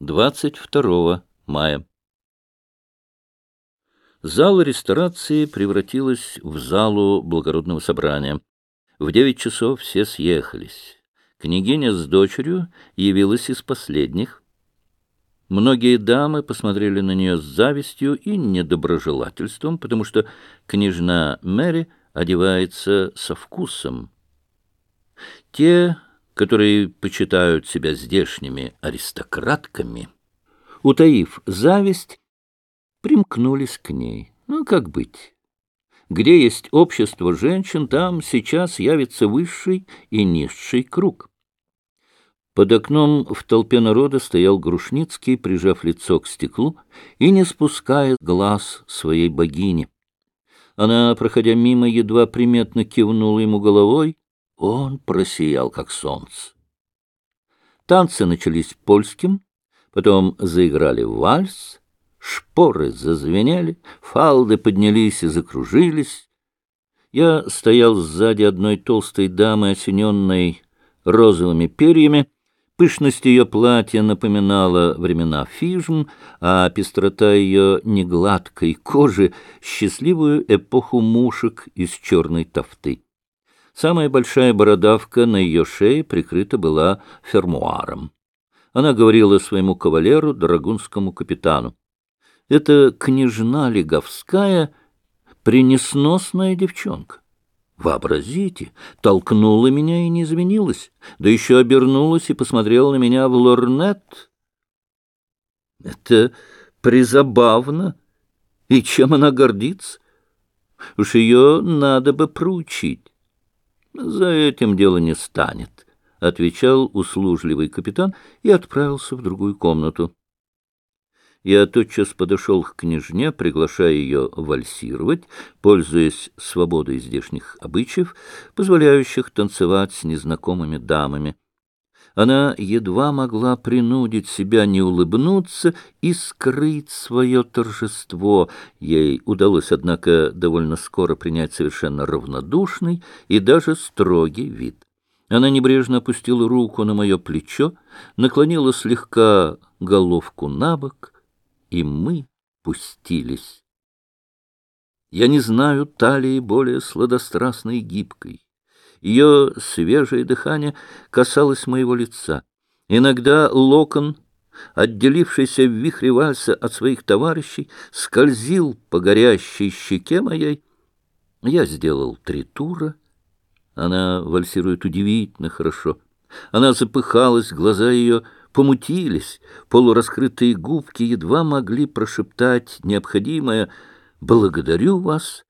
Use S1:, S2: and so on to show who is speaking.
S1: 22 мая. Зал ресторации превратилась в залу благородного собрания. В девять часов все съехались. Княгиня с дочерью явилась из последних. Многие дамы посмотрели на нее с завистью и недоброжелательством, потому что княжна Мэри одевается со вкусом. Те которые почитают себя здешними аристократками, утаив зависть, примкнулись к ней. Ну, как быть? Где есть общество женщин, там сейчас явится высший и низший круг. Под окном в толпе народа стоял Грушницкий, прижав лицо к стеклу и не спуская глаз своей богини. Она, проходя мимо, едва приметно кивнула ему головой, он просиял, как солнце. Танцы начались польским, потом заиграли вальс, шпоры зазвенели, фалды поднялись и закружились. Я стоял сзади одной толстой дамы, осененной розовыми перьями. Пышность ее платья напоминала времена фижм, а пестрота ее негладкой кожи — счастливую эпоху мушек из черной тофты. Самая большая бородавка на ее шее прикрыта была фермуаром. Она говорила своему кавалеру, драгунскому капитану. «Это княжна Леговская, пренесносная девчонка. Вообразите, толкнула меня и не изменилась, да еще обернулась и посмотрела на меня в лорнет. Это призабавно. И чем она гордится? Уж ее надо бы проучить. За этим дело не станет, — отвечал услужливый капитан и отправился в другую комнату. Я тотчас подошел к княжне, приглашая ее вальсировать, пользуясь свободой здешних обычаев, позволяющих танцевать с незнакомыми дамами. Она едва могла принудить себя не улыбнуться и скрыть свое торжество. Ей удалось, однако, довольно скоро принять совершенно равнодушный и даже строгий вид. Она небрежно опустила руку на мое плечо, наклонила слегка головку на бок, и мы пустились. Я не знаю талии более сладострастной и гибкой. Ее свежее дыхание касалось моего лица. Иногда локон, отделившийся в вихре вальса от своих товарищей, скользил по горящей щеке моей. Я сделал три тура. Она вальсирует удивительно хорошо. Она запыхалась, глаза ее помутились, полураскрытые губки едва могли прошептать необходимое «Благодарю вас»